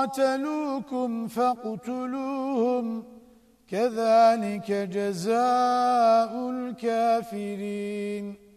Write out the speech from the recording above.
قَاتَلُوكُمْ فَاقْتُلُوهُمْ. كَذَلِكَ جَزَاءُ الْكَافِرِينَ.